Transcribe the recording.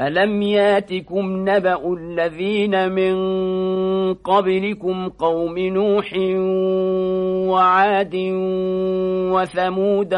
ألم ياتكم نبأ الذين من قبلكم قوم نوح وعاد وثمود